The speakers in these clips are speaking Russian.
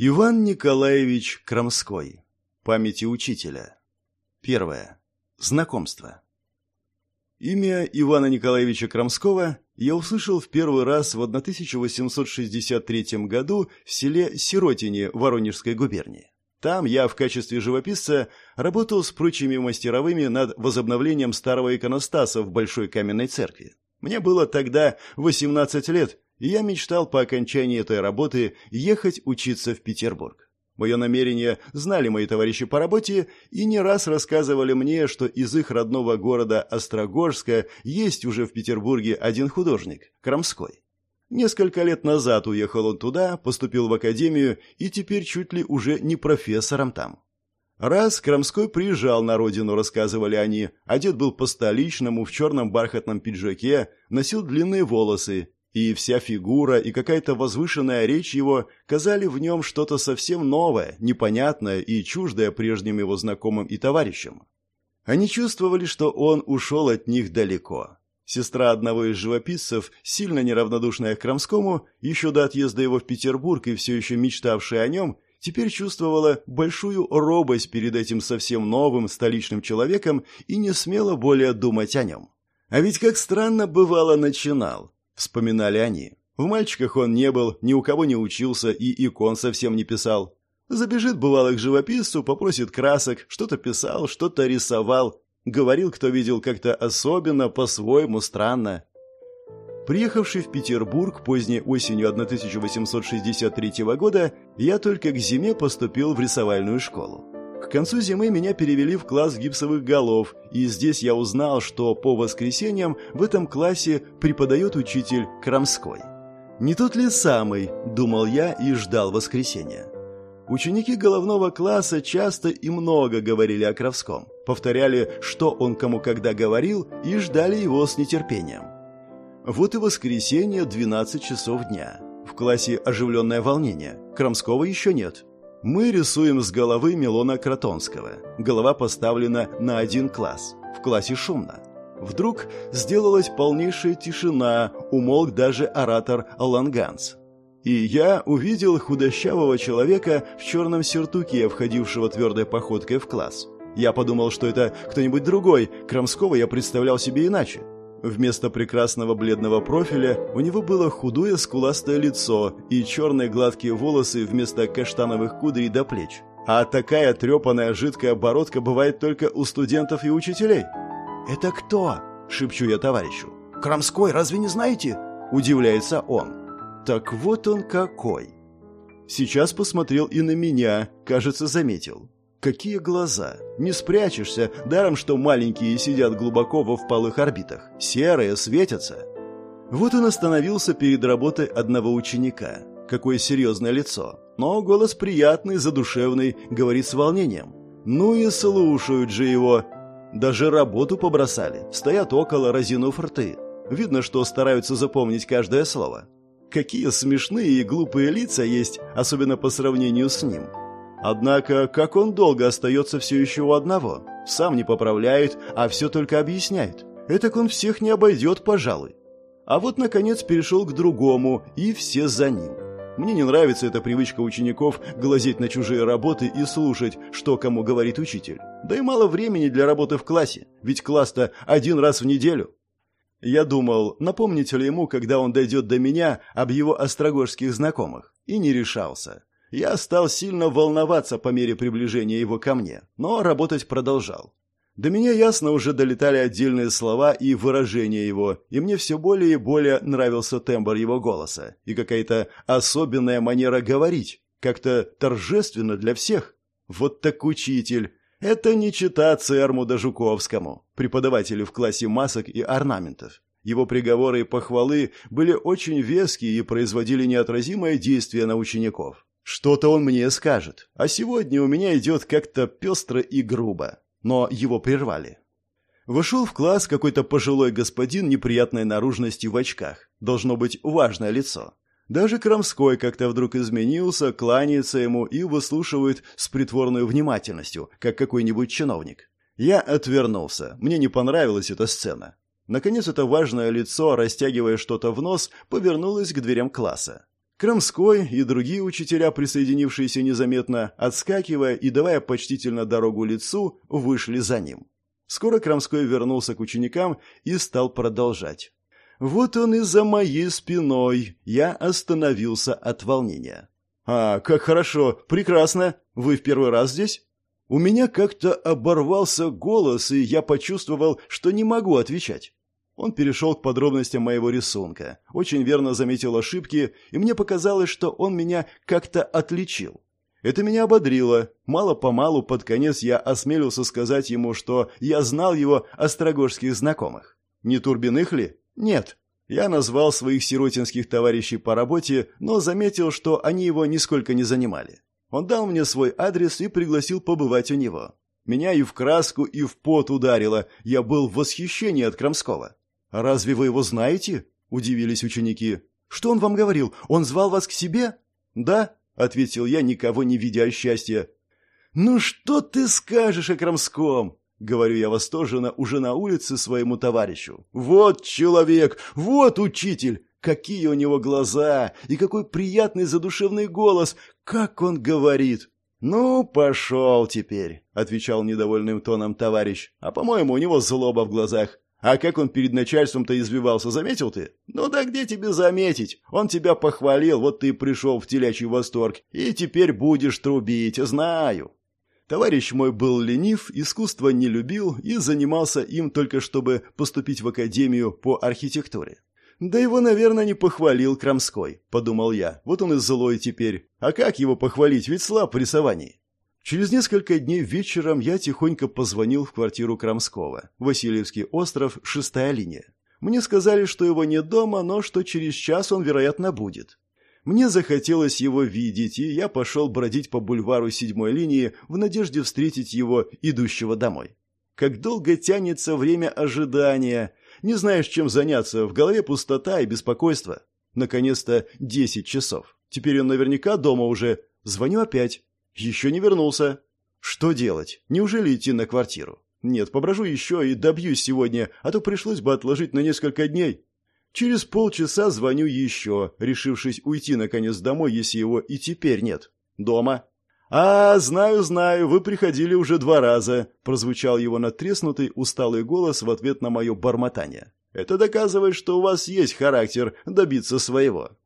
Иван Николаевич Крамской. Памяти учителя. Первое. Знакомство. Имя Ивана Николаевича Крамского я услышал в первый раз в 1863 году в селе Сиротине Воронежской губернии. Там я в качестве живописца работал с прочими мастеровыми над возобновлением старого иконостаса в Большой каменной церкви. Мне было тогда 18 лет, и я мечтал по окончании этой работы ехать учиться в Петербург. Мое намерение знали мои товарищи по работе и не раз рассказывали мне, что из их родного города Острогожска есть уже в Петербурге один художник – Крамской. Несколько лет назад уехал он туда, поступил в академию и теперь чуть ли уже не профессором там. Раз Крамской приезжал на родину, рассказывали они, одет был по-столичному, в черном бархатном пиджаке, носил длинные волосы, и вся фигура и какая-то возвышенная речь его казали в нем что-то совсем новое, непонятное и чуждое прежним его знакомым и товарищам. Они чувствовали, что он ушел от них далеко. Сестра одного из живописцев, сильно неравнодушная к Крамскому, еще до отъезда его в Петербург и все еще мечтавшая о нем, теперь чувствовала большую робость перед этим совсем новым столичным человеком и не смела более думать о нем. А ведь как странно бывало начинал вспоминали они. В мальчиках он не был, ни у кого не учился и икон совсем не писал. Забежит, бывало, к живописцу, попросит красок, что-то писал, что-то рисовал. Говорил, кто видел как-то особенно, по-своему, странно. Приехавший в Петербург поздней осенью 1863 года, я только к зиме поступил в рисовальную школу. К концу зимы меня перевели в класс гипсовых голов, и здесь я узнал, что по воскресеньям в этом классе преподает учитель Крамской. «Не тот ли самый?» – думал я и ждал воскресенья. Ученики головного класса часто и много говорили о Кравском, повторяли, что он кому когда говорил, и ждали его с нетерпением. Вот и воскресенье, 12 часов дня. В классе оживленное волнение. Крамского еще нет. Мы рисуем с головы Милона Кротонского. Голова поставлена на один класс. В классе шумно. Вдруг сделалась полнейшая тишина, умолк даже оратор Ланганс. И я увидел худощавого человека в черном сюртуке, входившего твердой походкой в класс. Я подумал, что это кто-нибудь другой, Крамского я представлял себе иначе. Вместо прекрасного бледного профиля у него было худое скуластое лицо и черные гладкие волосы вместо каштановых кудрей до плеч. А такая трепанная жидкая бородка бывает только у студентов и учителей. «Это кто?» – шепчу я товарищу. «Крамской, разве не знаете?» – удивляется он. «Так вот он какой!» Сейчас посмотрел и на меня, кажется, заметил. Какие глаза! Не спрячешься, даром что маленькие сидят глубоко во впалых орбитах. Серые, светятся. Вот он остановился перед работой одного ученика. Какое серьезное лицо. Но голос приятный, задушевный, говорит с волнением. Ну и слушают же его. Даже работу побросали. Стоят около, разинув рты. Видно, что стараются запомнить каждое слово. Какие смешные и глупые лица есть, особенно по сравнению с ним. Однако, как он долго остается все еще у одного? Сам не поправляет, а все только объясняет. Этак он всех не обойдет, пожалуй. А вот, наконец, перешел к другому, и все за ним. Мне не нравится эта привычка учеников глазеть на чужие работы и слушать, что кому говорит учитель. Да и мало времени для работы в классе, ведь класс-то один раз в неделю. Я думал, напомнить ли ему, когда он дойдет до меня, об его острогожских знакомых, и не решался. Я стал сильно волноваться по мере приближения его ко мне, но работать продолжал. До меня ясно уже долетали отдельные слова и выражения его, и мне все более и более нравился тембр его голоса и какая-то особенная манера говорить, как-то торжественно для всех. Вот так учитель. Это не чита Церму Жуковскому, преподавателю в классе масок и орнаментов. Его приговоры и похвалы были очень веские и производили неотразимое действие на учеников. Что-то он мне скажет, а сегодня у меня идет как-то пестро и грубо. Но его прервали. Вошел в класс какой-то пожилой господин неприятной наружности в очках. Должно быть важное лицо. Даже Крамской как-то вдруг изменился, кланяется ему и выслушивает с притворной внимательностью, как какой-нибудь чиновник. Я отвернулся. Мне не понравилась эта сцена. Наконец это важное лицо, растягивая что-то в нос, повернулось к дверям класса. Крамской и другие учителя, присоединившиеся незаметно, отскакивая и давая почтительно дорогу лицу, вышли за ним. Скоро Крамской вернулся к ученикам и стал продолжать. Вот он и за моей спиной. Я остановился от волнения. «А, как хорошо! Прекрасно! Вы в первый раз здесь?» У меня как-то оборвался голос, и я почувствовал, что не могу отвечать. Он перешел к подробностям моего рисунка, очень верно заметил ошибки, и мне показалось, что он меня как-то отличил. Это меня ободрило. Мало-помалу под конец я осмелился сказать ему, что я знал его острогожских знакомых. Не Турбиных ли? Нет. Я назвал своих сиротинских товарищей по работе, но заметил, что они его нисколько не занимали. Он дал мне свой адрес и пригласил побывать у него. Меня и в краску, и в пот ударило. Я был в восхищении от Крамского. «А разве вы его знаете?» – удивились ученики. «Что он вам говорил? Он звал вас к себе?» «Да», – ответил я, никого не видя счастья. «Ну что ты скажешь о Крамском?» — говорю я восторженно уже на улице своему товарищу. «Вот человек! Вот учитель! Какие у него глаза! И какой приятный задушевный голос! Как он говорит!» «Ну, пошел теперь», — отвечал недовольным тоном товарищ. «А, по-моему, у него злоба в глазах. А как он перед начальством-то извивался, заметил ты? Ну да где тебе заметить? Он тебя похвалил, вот ты пришел в телячий восторг, и теперь будешь трубить, знаю. Товарищ мой был ленив, искусство не любил и занимался им только чтобы поступить в академию по архитектуре. Да его, наверное, не похвалил Крамской, подумал я. Вот он и злой теперь. А как его похвалить, ведь слаб в рисовании. Через несколько дней вечером я тихонько позвонил в квартиру Крамского. Васильевский остров, шестая линия. Мне сказали, что его нет дома, но что через час он, вероятно, будет. Мне захотелось его видеть, и я пошел бродить по бульвару седьмой линии в надежде встретить его, идущего домой. Как долго тянется время ожидания. Не знаешь, чем заняться, в голове пустота и беспокойство. Наконец-то десять часов. Теперь он наверняка дома уже. Звоню опять. Еще не вернулся. Что делать? Неужели идти на квартиру? Нет, поброжу еще и добьюсь сегодня, а то пришлось бы отложить на несколько дней. Через полчаса звоню еще, решившись уйти наконец домой, если его и теперь нет. Дома. «А, знаю, знаю, вы приходили уже два раза», – прозвучал его натреснутый, усталый голос в ответ на мое бормотание. «Это доказывает, что у вас есть характер добиться своего».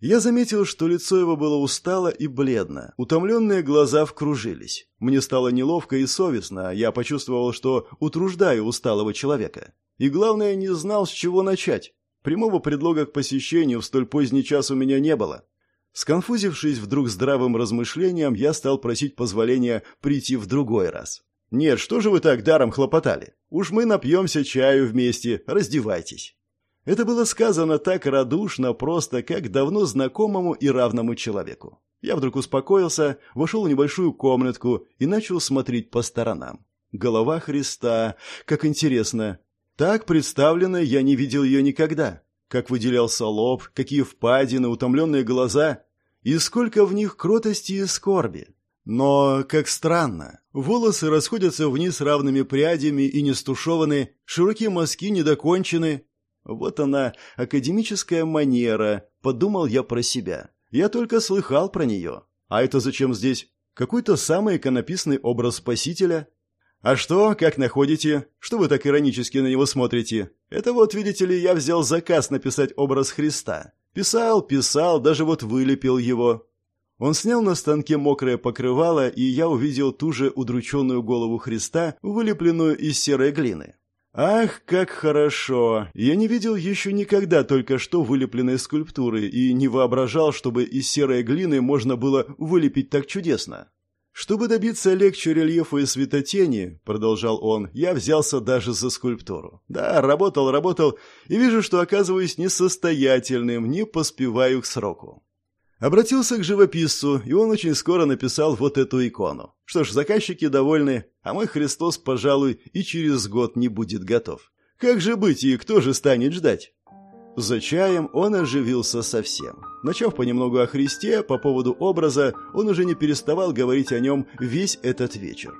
Я заметил, что лицо его было устало и бледно. Утомленные глаза вкружились. Мне стало неловко и совестно. Я почувствовал, что утруждаю усталого человека. И главное, не знал, с чего начать. Прямого предлога к посещению в столь поздний час у меня не было. Сконфузившись вдруг здравым размышлением, я стал просить позволения прийти в другой раз. «Нет, что же вы так даром хлопотали? Уж мы напьемся чаю вместе, раздевайтесь». Это было сказано так радушно, просто, как давно знакомому и равному человеку. Я вдруг успокоился, вошел в небольшую комнатку и начал смотреть по сторонам. Голова Христа, как интересно. Так представленной я не видел ее никогда. Как выделялся лоб, какие впадины, утомленные глаза. И сколько в них кротости и скорби. Но, как странно, волосы расходятся вниз равными прядями и не стушеваны, широкие мазки недокончены, вот она, академическая манера, подумал я про себя. Я только слыхал про нее. А это зачем здесь? Какой-то самый иконописный образ Спасителя? А что, как находите? Что вы так иронически на него смотрите? Это вот, видите ли, я взял заказ написать образ Христа. Писал, писал, даже вот вылепил его. Он снял на станке мокрое покрывало, и я увидел ту же удрученную голову Христа, вылепленную из серой глины. Ах, как хорошо! Я не видел еще никогда только что вылепленной скульптуры и не воображал, чтобы из серой глины можно было вылепить так чудесно. Чтобы добиться легче рельефа и светотени, продолжал он, я взялся даже за скульптуру. Да, работал, работал, и вижу, что оказываюсь несостоятельным, не поспеваю к сроку. Обратился к живописцу, и он очень скоро написал вот эту икону. Что ж, заказчики довольны, а мой Христос, пожалуй, и через год не будет готов. Как же быть и кто же станет ждать? За чаем он оживился совсем. Начав понемногу о Христе, по поводу образа, он уже не переставал говорить о нем весь этот вечер.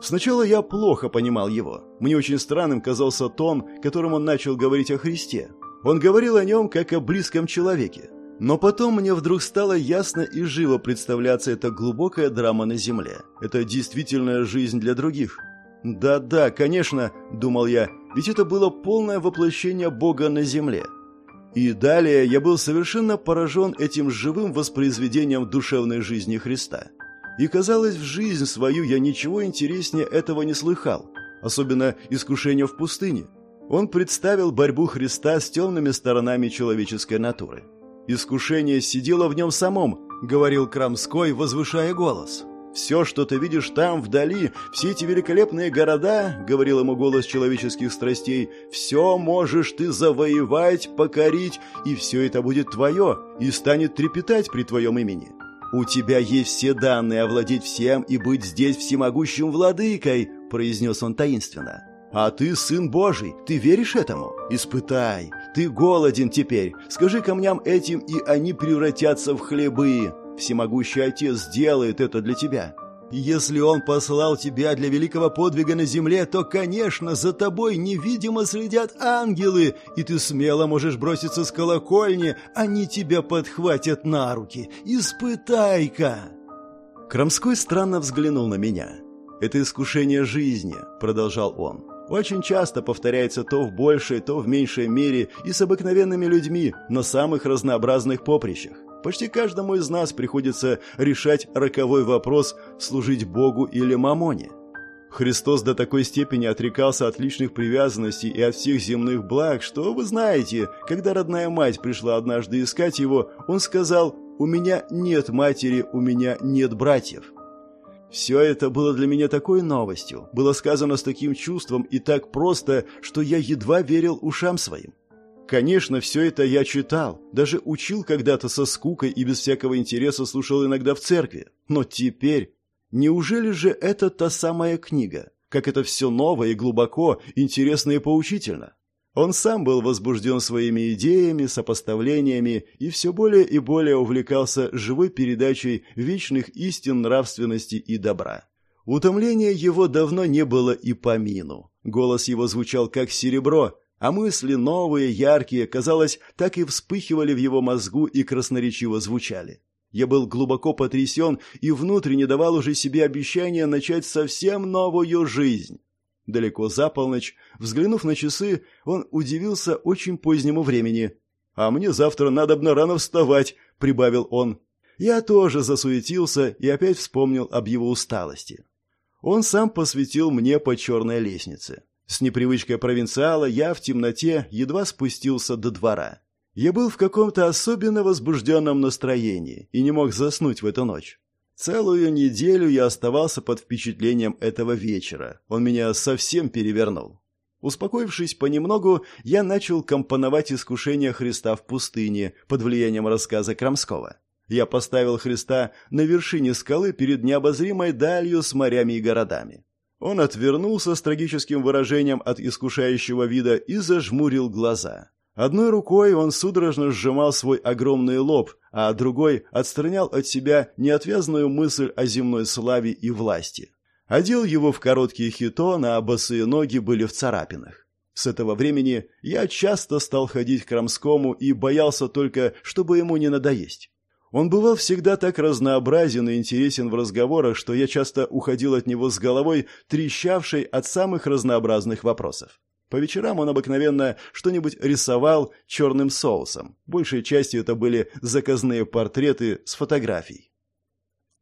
Сначала я плохо понимал его. Мне очень странным казался тон, которым он начал говорить о Христе. Он говорил о нем как о близком человеке. Но потом мне вдруг стало ясно и живо представляться эта глубокая драма на земле. Это действительная жизнь для других. «Да-да, конечно», — думал я, — «ведь это было полное воплощение Бога на земле». И далее я был совершенно поражен этим живым воспроизведением душевной жизни Христа. И казалось, в жизнь свою я ничего интереснее этого не слыхал, особенно искушение в пустыне. Он представил борьбу Христа с темными сторонами человеческой натуры. «Искушение сидело в нем самом», — говорил Крамской, возвышая голос. «Все, что ты видишь там, вдали, все эти великолепные города», — говорил ему голос человеческих страстей, «все можешь ты завоевать, покорить, и все это будет твое, и станет трепетать при твоем имени. У тебя есть все данные овладеть всем и быть здесь всемогущим владыкой», — произнес он таинственно. А ты сын Божий, ты веришь этому? Испытай. Ты голоден теперь. Скажи камням этим, и они превратятся в хлебы. Всемогущий Отец сделает это для тебя. Если Он послал тебя для великого подвига на земле, то, конечно, за тобой невидимо следят ангелы, и ты смело можешь броситься с колокольни, они тебя подхватят на руки. Испытай-ка!» Крамской странно взглянул на меня. «Это искушение жизни», — продолжал он очень часто повторяется то в большей, то в меньшей мере и с обыкновенными людьми на самых разнообразных поприщах. Почти каждому из нас приходится решать роковой вопрос служить Богу или мамоне. Христос до такой степени отрекался от личных привязанностей и от всех земных благ, что, вы знаете, когда родная мать пришла однажды искать его, он сказал «У меня нет матери, у меня нет братьев». Все это было для меня такой новостью, было сказано с таким чувством и так просто, что я едва верил ушам своим. Конечно, все это я читал, даже учил когда-то со скукой и без всякого интереса слушал иногда в церкви. Но теперь, неужели же это та самая книга? Как это все новое и глубоко, интересно и поучительно? Он сам был возбужден своими идеями, сопоставлениями и все более и более увлекался живой передачей вечных истин нравственности и добра. Утомления его давно не было и помину. Голос его звучал как серебро, а мысли новые, яркие, казалось, так и вспыхивали в его мозгу и красноречиво звучали. Я был глубоко потрясен и внутренне давал уже себе обещание начать совсем новую жизнь. Далеко за полночь, взглянув на часы, он удивился очень позднему времени. «А мне завтра надобно рано вставать», — прибавил он. Я тоже засуетился и опять вспомнил об его усталости. Он сам посветил мне по черной лестнице. С непривычкой провинциала я в темноте едва спустился до двора. Я был в каком-то особенно возбужденном настроении и не мог заснуть в эту ночь. Целую неделю я оставался под впечатлением этого вечера. Он меня совсем перевернул. Успокоившись понемногу, я начал компоновать искушение Христа в пустыне под влиянием рассказа Крамского. Я поставил Христа на вершине скалы перед необозримой далью с морями и городами. Он отвернулся с трагическим выражением от искушающего вида и зажмурил глаза. Одной рукой он судорожно сжимал свой огромный лоб, а другой отстранял от себя неотвязную мысль о земной славе и власти. Одел его в короткие хитон, а босые ноги были в царапинах. С этого времени я часто стал ходить к Крамскому и боялся только, чтобы ему не надоесть. Он бывал всегда так разнообразен и интересен в разговорах, что я часто уходил от него с головой, трещавшей от самых разнообразных вопросов. По вечерам он обыкновенно что-нибудь рисовал черным соусом. Большей частью это были заказные портреты с фотографий.